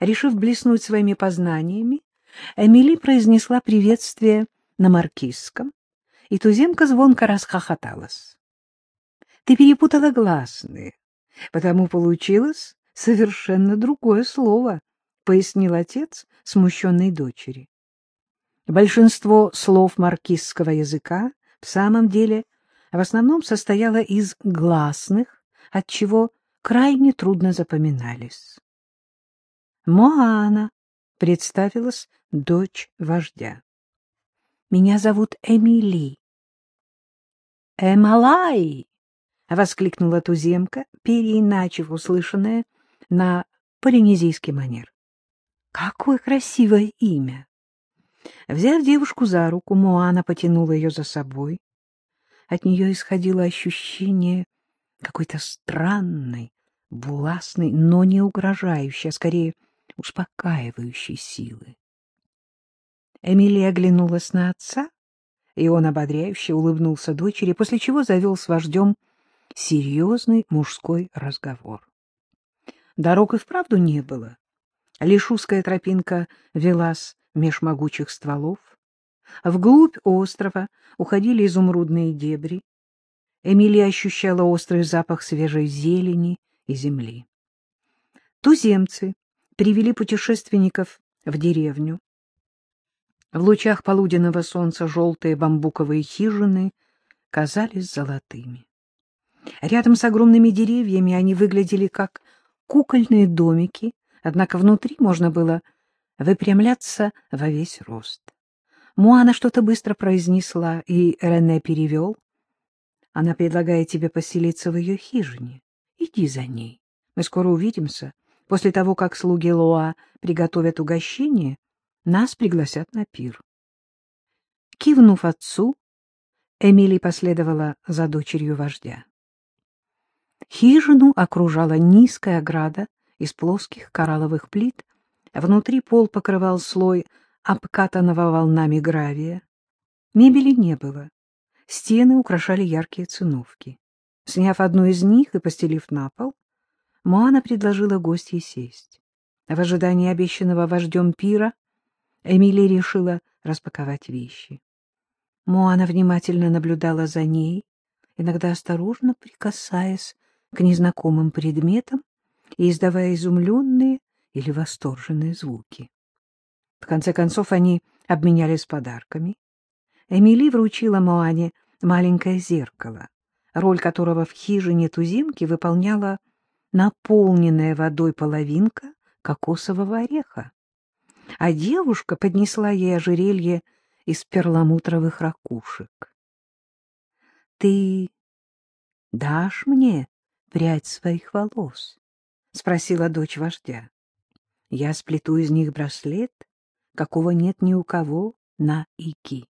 Решив блеснуть своими познаниями, Эмили произнесла приветствие на маркизском, и туземка звонко расхохоталась. — Ты перепутала гласные, потому получилось совершенно другое слово, — пояснил отец смущенной дочери. Большинство слов маркизского языка в самом деле в основном состояло из гласных, отчего крайне трудно запоминались. Моана представилась дочь вождя. — Меня зовут Эмили. — Эмалай! — воскликнула туземка, переиначив услышанное на полинезийский манер. — Какое красивое имя! Взяв девушку за руку, Моана потянула ее за собой. От нее исходило ощущение какой-то странной, властной, но не угрожающей, а скорее успокаивающей силы. Эмилия оглянулась на отца, и он ободряюще улыбнулся дочери, после чего завел с вождем серьезный мужской разговор. Дорог и вправду не было. Лишь узкая тропинка велась меж могучих стволов. Вглубь острова уходили изумрудные дебри. Эмилия ощущала острый запах свежей зелени и земли. Туземцы привели путешественников в деревню. В лучах полуденного солнца желтые бамбуковые хижины казались золотыми. Рядом с огромными деревьями они выглядели как кукольные домики, однако внутри можно было выпрямляться во весь рост. Муана что-то быстро произнесла, и Рене перевел. Она предлагает тебе поселиться в ее хижине. Иди за ней. Мы скоро увидимся. После того, как слуги Лоа приготовят угощение, нас пригласят на пир. Кивнув отцу, Эмили последовала за дочерью вождя. Хижину окружала низкая ограда из плоских коралловых плит, внутри пол покрывал слой обкатанного волнами гравия. Мебели не было, стены украшали яркие циновки. Сняв одну из них и постелив на пол, Моана предложила гостье сесть. В ожидании обещанного вождем пира Эмилия решила распаковать вещи. Моана внимательно наблюдала за ней, иногда осторожно прикасаясь к незнакомым предметам и издавая изумленные или восторженные звуки. В конце концов они обменялись подарками. Эмили вручила Моане маленькое зеркало, роль которого в хижине туземки выполняла наполненная водой половинка кокосового ореха, а девушка поднесла ей ожерелье из перламутровых ракушек. — Ты дашь мне прядь своих волос? — спросила дочь вождя. — Я сплету из них браслет, какого нет ни у кого на Ики.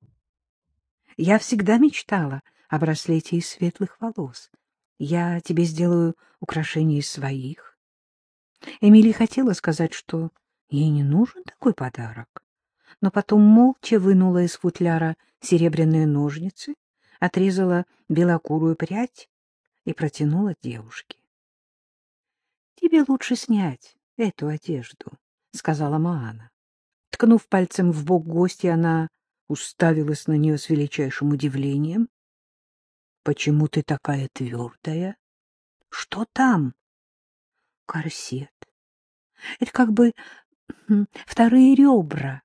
Я всегда мечтала о браслете из светлых волос. Я тебе сделаю украшение из своих. Эмили хотела сказать, что ей не нужен такой подарок, но потом молча вынула из футляра серебряные ножницы, отрезала белокурую прядь и протянула девушке. — Тебе лучше снять эту одежду, — сказала Маана. Ткнув пальцем в бок гостя, она уставилась на нее с величайшим удивлением. — Почему ты такая твердая? — Что там? — Корсет. Это как бы вторые ребра.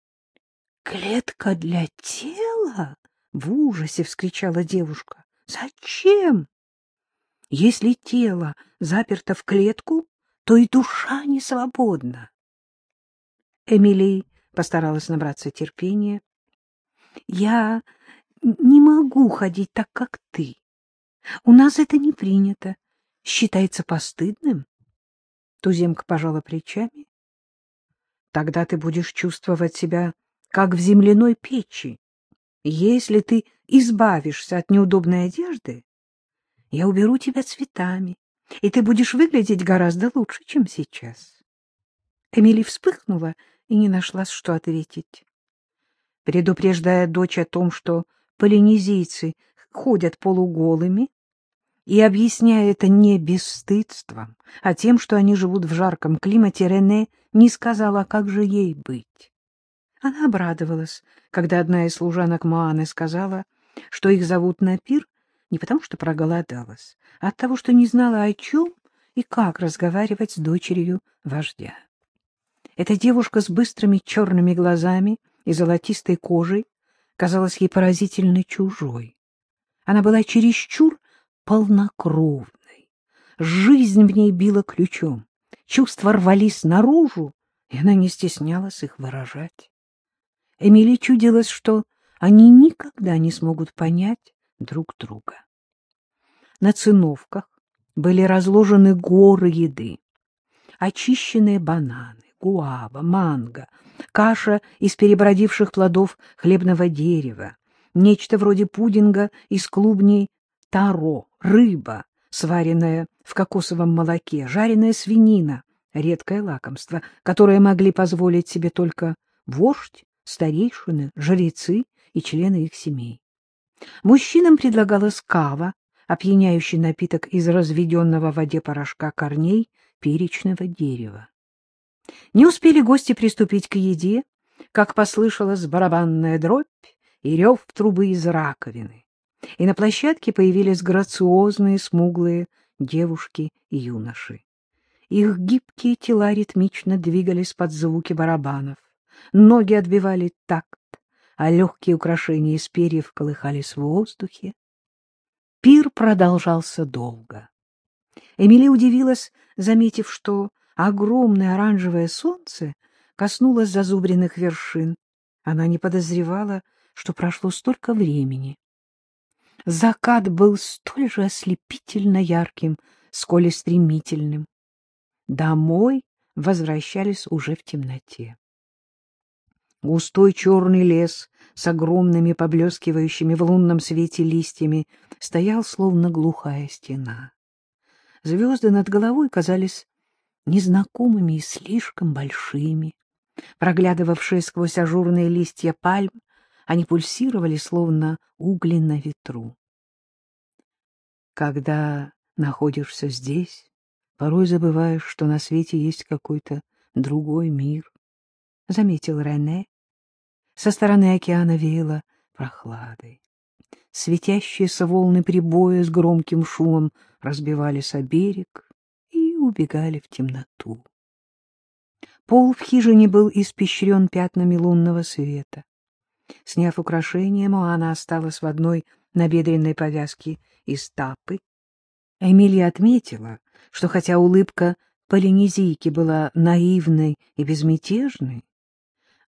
— Клетка для тела? — в ужасе вскричала девушка. — Зачем? Если тело заперто в клетку, то и душа не свободна. Эмили постаралась набраться терпения. — Я не могу ходить так, как ты. У нас это не принято. Считается постыдным. Туземка пожала плечами. — Тогда ты будешь чувствовать себя, как в земляной печи. Если ты избавишься от неудобной одежды, я уберу тебя цветами, и ты будешь выглядеть гораздо лучше, чем сейчас. Эмили вспыхнула и не нашла, что ответить. Предупреждая дочь о том, что полинезийцы ходят полуголыми, И, объясняя это не бесстыдством, а тем, что они живут в жарком климате, Рене не сказала, как же ей быть. Она обрадовалась, когда одна из служанок Моаны сказала, что их зовут на пир не потому, что проголодалась, а от того, что не знала, о чем и как разговаривать с дочерью вождя. Эта девушка с быстрыми черными глазами и золотистой кожей казалась ей поразительно чужой. Она была чересчур полнокровной. Жизнь в ней била ключом. Чувства рвались наружу, и она не стеснялась их выражать. Эмили чудилось, что они никогда не смогут понять друг друга. На циновках были разложены горы еды. Очищенные бананы, гуава, манго, каша из перебродивших плодов хлебного дерева, нечто вроде пудинга из клубней таро, рыба, сваренная в кокосовом молоке, жареная свинина, редкое лакомство, которое могли позволить себе только вождь, старейшины, жрецы и члены их семей. Мужчинам предлагалась кава, опьяняющий напиток из разведенного в воде порошка корней перечного дерева. Не успели гости приступить к еде, как послышалась барабанная дробь и рев трубы из раковины, и на площадке появились грациозные смуглые девушки и юноши. Их гибкие тела ритмично двигались под звуки барабанов, ноги отбивали такт, а легкие украшения из перьев колыхались в воздухе. Пир продолжался долго. Эмили удивилась, заметив, что огромное оранжевое солнце коснулось зазубренных вершин. Она не подозревала, что прошло столько времени. Закат был столь же ослепительно ярким, сколь и стремительным. Домой возвращались уже в темноте. Густой черный лес с огромными поблескивающими в лунном свете листьями стоял, словно глухая стена. Звезды над головой казались незнакомыми и слишком большими. Проглядывавшие сквозь ажурные листья пальм, они пульсировали, словно угли на ветру. Когда находишься здесь, порой забываешь, что на свете есть какой-то другой мир, — заметил Рене, со стороны океана веяло прохладой. Светящиеся волны прибоя с громким шумом разбивались о берег убегали в темноту. Пол в хижине был испещрен пятнами лунного света. Сняв украшение, Моана осталась в одной набедренной повязке из тапы. Эмилия отметила, что хотя улыбка полинезийки была наивной и безмятежной,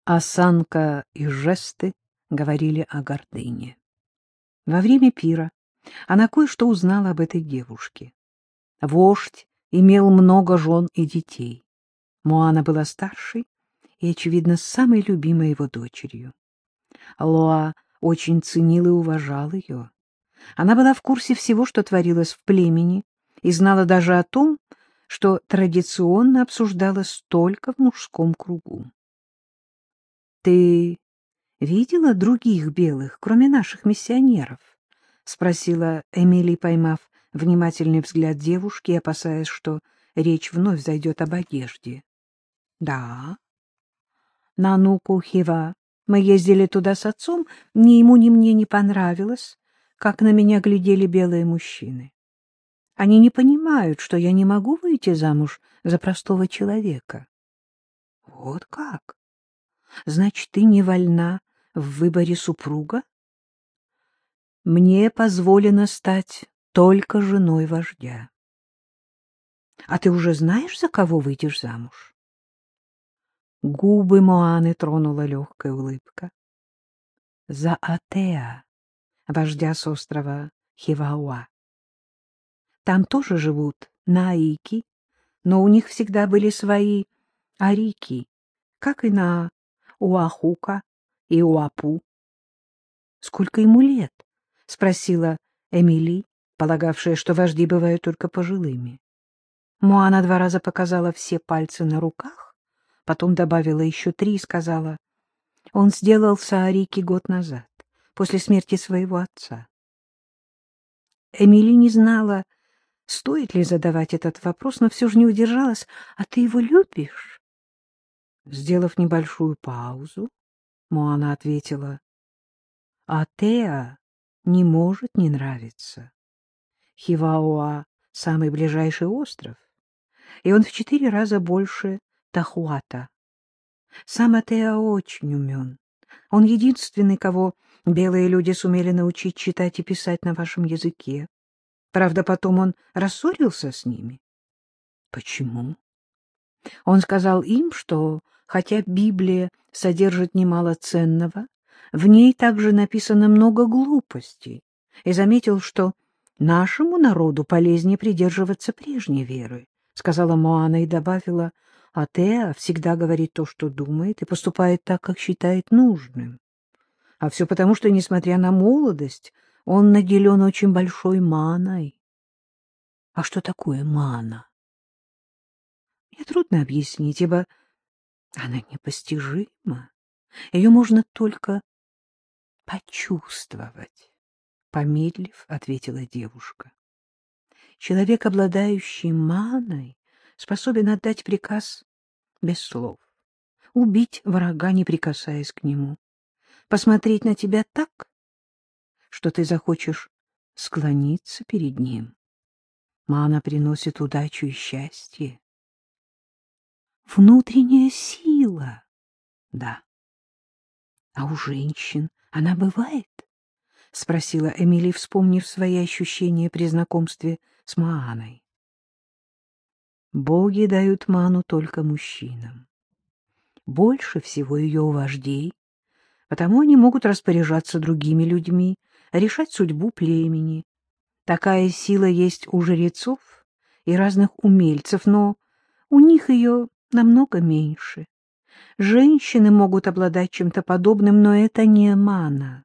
осанка и жесты говорили о гордыне. Во время пира она кое-что узнала об этой девушке. Вождь имел много жен и детей. Моана была старшей и, очевидно, самой любимой его дочерью. Лоа очень ценил и уважал ее. Она была в курсе всего, что творилось в племени, и знала даже о том, что традиционно обсуждалось только в мужском кругу. — Ты видела других белых, кроме наших миссионеров? — спросила Эмили, поймав внимательный взгляд девушки, опасаясь, что речь вновь зайдет об одежде. — Да. — На Нуку-Хива мы ездили туда с отцом, ни ему, ни мне не понравилось, как на меня глядели белые мужчины. Они не понимают, что я не могу выйти замуж за простого человека. — Вот как? Значит, ты не вольна в выборе супруга? Мне позволено стать только женой вождя. А ты уже знаешь, за кого выйдешь замуж? Губы Моаны тронула легкая улыбка. За Атеа, вождя с острова Хивауа. Там тоже живут наики, но у них всегда были свои арики, как и на Уахука и Уапу. — Сколько ему лет? — спросила Эмили, полагавшая, что вожди бывают только пожилыми. Муана два раза показала все пальцы на руках, потом добавила еще три и сказала, он сделал Саарики год назад, после смерти своего отца. Эмили не знала, стоит ли задавать этот вопрос, но все же не удержалась. — А ты его любишь? Сделав небольшую паузу, Моана ответила. — А Теа не может не нравиться. Хивауа — самый ближайший остров, и он в четыре раза больше Тахуата. Сам Атеа очень умен. Он единственный, кого белые люди сумели научить читать и писать на вашем языке. Правда, потом он рассорился с ними. Почему? Он сказал им, что, хотя Библия содержит немало ценного, в ней также написано много глупостей, и заметил, что нашему народу полезнее придерживаться прежней веры, сказала Моана и добавила, а Теа всегда говорит то, что думает, и поступает так, как считает нужным. А все потому, что, несмотря на молодость, он наделен очень большой маной. А что такое мана? Мне трудно объяснить, ибо она непостижима. Ее можно только почувствовать. Помедлив, ответила девушка. Человек, обладающий маной, способен отдать приказ без слов, убить врага, не прикасаясь к нему, посмотреть на тебя так, что ты захочешь склониться перед ним. Мана приносит удачу и счастье. Внутренняя сила. Да. А у женщин она бывает? — спросила Эмили, вспомнив свои ощущения при знакомстве с Мааной. Боги дают ману только мужчинам. Больше всего ее у вождей, потому они могут распоряжаться другими людьми, решать судьбу племени. Такая сила есть у жрецов и разных умельцев, но у них ее намного меньше. Женщины могут обладать чем-то подобным, но это не мана.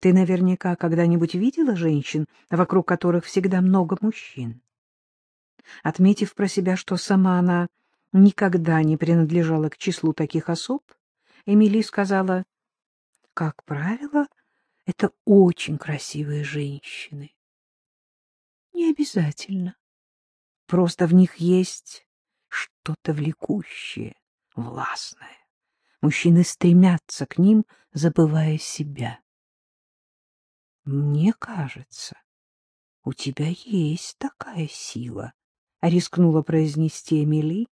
Ты наверняка когда-нибудь видела женщин, вокруг которых всегда много мужчин? Отметив про себя, что сама она никогда не принадлежала к числу таких особ, Эмили сказала, как правило, это очень красивые женщины. Не обязательно. Просто в них есть что-то влекущее, властное. Мужчины стремятся к ним, забывая себя. Мне кажется, у тебя есть такая сила, — рискнула произнести Эмили.